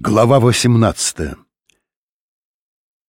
Глава 18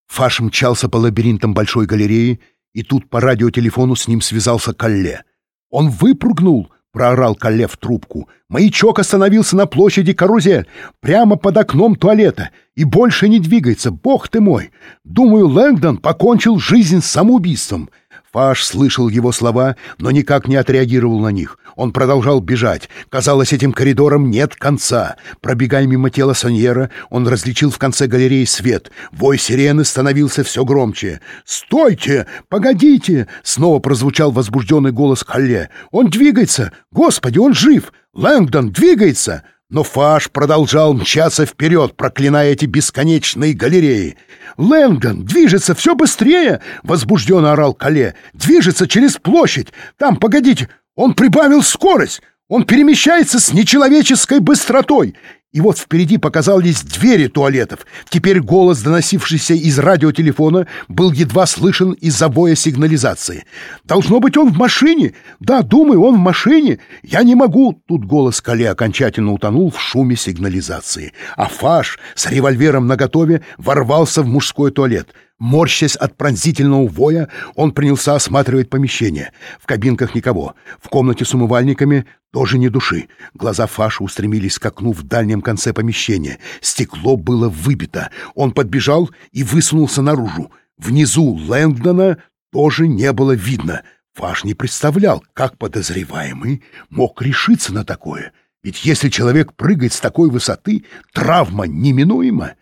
Фаш мчался по лабиринтам большой галереи, и тут по радиотелефону с ним связался Калле. «Он выпрыгнул!» — проорал Калле в трубку. «Маячок остановился на площади Карузель, прямо под окном туалета, и больше не двигается, бог ты мой! Думаю, Лэнгдон покончил жизнь самоубийством. Фаш слышал его слова, но никак не отреагировал на них. Он продолжал бежать. Казалось, этим коридором нет конца. Пробегая мимо тела Соньера, он различил в конце галереи свет. Вой сирены становился все громче. «Стойте! Погодите!» — снова прозвучал возбужденный голос Халле. «Он двигается! Господи, он жив! Лэнгдон двигается!» Но Фаш продолжал мчаться вперед, проклиная эти бесконечные галереи. «Лэнгдон движется все быстрее!» — возбужденно орал Кале. «Движется через площадь! Там, погодите, он прибавил скорость! Он перемещается с нечеловеческой быстротой! И вот впереди показались двери туалетов. Теперь голос, доносившийся из радиотелефона, был едва слышен из-за боя сигнализации. «Должно быть, он в машине! Да, думаю, он в машине! Я не могу!» Тут голос Кале окончательно утонул в шуме сигнализации. А Фаш с револьвером наготове ворвался в мужской туалет — Морщась от пронзительного воя, он принялся осматривать помещение. В кабинках никого. В комнате с умывальниками тоже ни души. Глаза Фаши устремились к окну в дальнем конце помещения. Стекло было выбито. Он подбежал и высунулся наружу. Внизу Лэнгдона тоже не было видно. Фаш не представлял, как подозреваемый мог решиться на такое. Ведь если человек прыгает с такой высоты, травма неминуема.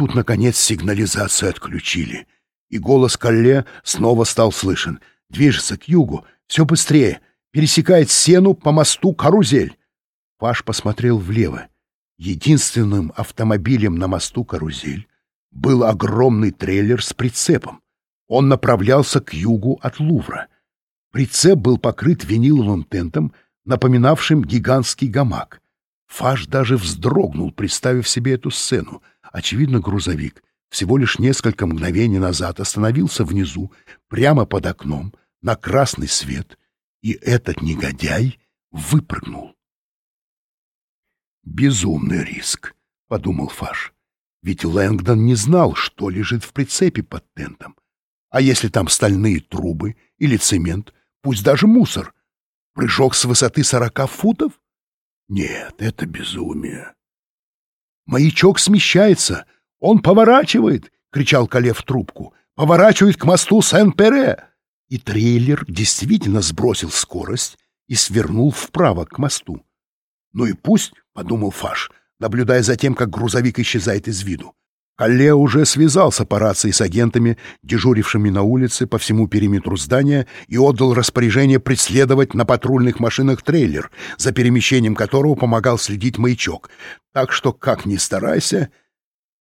Тут, наконец, сигнализацию отключили, и голос Калле снова стал слышен. Движется к югу, все быстрее, пересекает сену по мосту «Карузель». Паш посмотрел влево. Единственным автомобилем на мосту «Карузель» был огромный трейлер с прицепом. Он направлялся к югу от Лувра. Прицеп был покрыт виниловым тентом, напоминавшим гигантский гамак. Фаш даже вздрогнул, представив себе эту сцену. Очевидно, грузовик всего лишь несколько мгновений назад остановился внизу, прямо под окном, на красный свет, и этот негодяй выпрыгнул. «Безумный риск», — подумал Фаш. «Ведь Лэнгдон не знал, что лежит в прицепе под тентом. А если там стальные трубы или цемент, пусть даже мусор? Прыжок с высоты сорока футов? Нет, это безумие. Маячок смещается. Он поворачивает, — кричал Кале в трубку. Поворачивает к мосту Сен-Пере. И трейлер действительно сбросил скорость и свернул вправо к мосту. «Ну и пусть», — подумал Фаш, наблюдая за тем, как грузовик исчезает из виду. Калле уже связался по рации с агентами, дежурившими на улице по всему периметру здания, и отдал распоряжение преследовать на патрульных машинах трейлер, за перемещением которого помогал следить маячок. Так что, как ни старайся,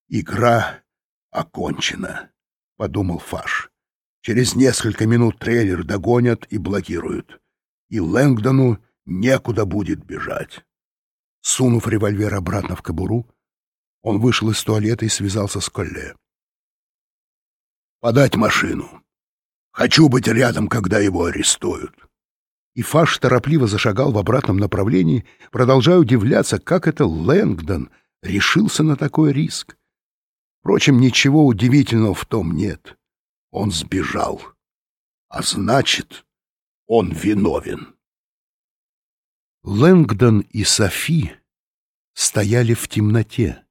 игра окончена, — подумал Фаш. Через несколько минут трейлер догонят и блокируют, и Лэнгдону некуда будет бежать. Сунув револьвер обратно в кобуру, он вышел из туалета и связался с Колле. «Подать машину. Хочу быть рядом, когда его арестуют». И Фаш торопливо зашагал в обратном направлении, продолжая удивляться, как это Лэнгдон решился на такой риск. Впрочем, ничего удивительного в том нет. Он сбежал. А значит, он виновен. Лэнгдон и Софи стояли в темноте.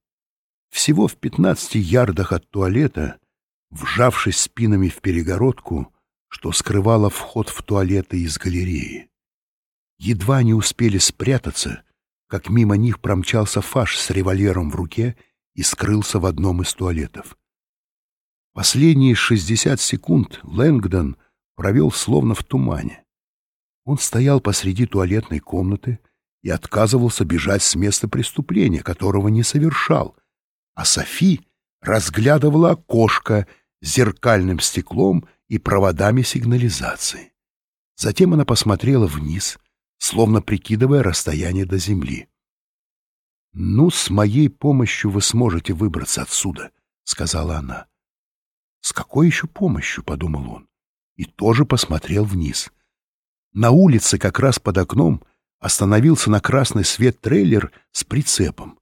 Всего в пятнадцати ярдах от туалета, вжавшись спинами в перегородку, что скрывало вход в туалеты из галереи. Едва они успели спрятаться, как мимо них промчался фаш с револьвером в руке и скрылся в одном из туалетов. Последние шестьдесят секунд Лэнгдон провел словно в тумане. Он стоял посреди туалетной комнаты и отказывался бежать с места преступления, которого не совершал, а Софи разглядывала окошко с зеркальным стеклом и проводами сигнализации. Затем она посмотрела вниз, словно прикидывая расстояние до земли. «Ну, с моей помощью вы сможете выбраться отсюда», — сказала она. «С какой еще помощью?» — подумал он. И тоже посмотрел вниз. На улице, как раз под окном, остановился на красный свет трейлер с прицепом.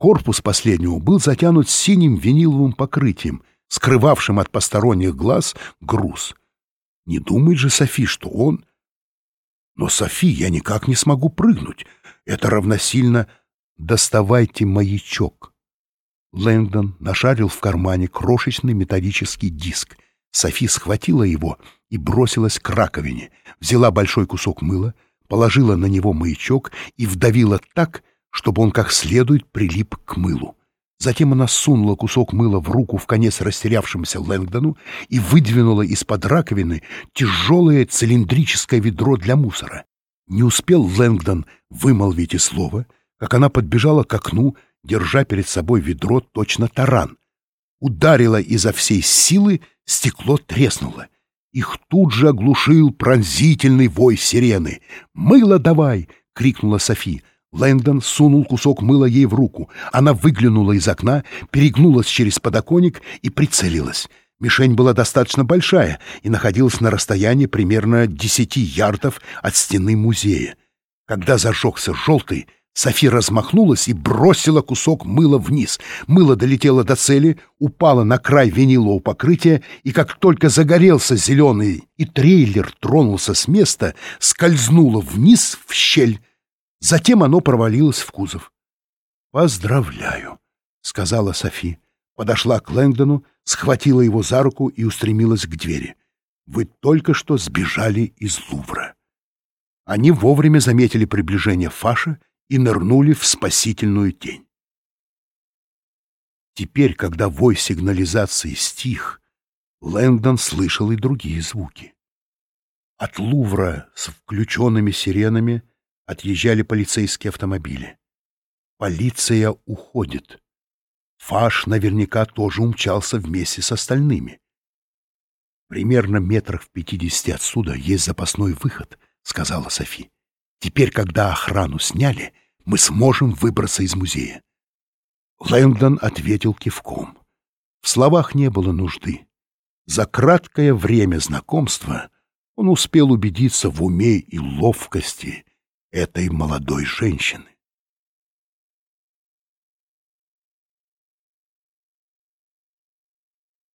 Корпус последнего был затянут синим виниловым покрытием, скрывавшим от посторонних глаз груз. Не думает же Софи, что он... Но, Софи, я никак не смогу прыгнуть. Это равносильно «доставайте маячок». Лэнгдон нашарил в кармане крошечный металлический диск. Софи схватила его и бросилась к раковине, взяла большой кусок мыла, положила на него маячок и вдавила так, чтобы он как следует прилип к мылу. Затем она сунула кусок мыла в руку в конец растерявшемуся Лэнгдону и выдвинула из-под раковины тяжелое цилиндрическое ведро для мусора. Не успел Лэнгдон вымолвить и слова, как она подбежала к окну, держа перед собой ведро точно таран. Ударила изо всей силы, стекло треснуло. Их тут же оглушил пронзительный вой сирены. «Мыло давай!» — крикнула Софи. Лэндон сунул кусок мыла ей в руку. Она выглянула из окна, перегнулась через подоконник и прицелилась. Мишень была достаточно большая и находилась на расстоянии примерно десяти ярдов от стены музея. Когда зажегся желтый, Софи размахнулась и бросила кусок мыла вниз. Мыло долетело до цели, упало на край винилового покрытия, и как только загорелся зеленый и трейлер тронулся с места, скользнуло вниз в щель, Затем оно провалилось в кузов. «Поздравляю», — сказала Софи. Подошла к Лэнгдону, схватила его за руку и устремилась к двери. «Вы только что сбежали из Лувра». Они вовремя заметили приближение Фаша и нырнули в спасительную тень. Теперь, когда вой сигнализации стих, Лэнгдон слышал и другие звуки. От Лувра с включенными сиренами отъезжали полицейские автомобили. Полиция уходит. Фаш наверняка тоже умчался вместе с остальными. «Примерно метрах в пятидесяти отсюда есть запасной выход», — сказала Софи. «Теперь, когда охрану сняли, мы сможем выбраться из музея». Лэндон ответил кивком. В словах не было нужды. За краткое время знакомства он успел убедиться в уме и ловкости этой молодой женщины.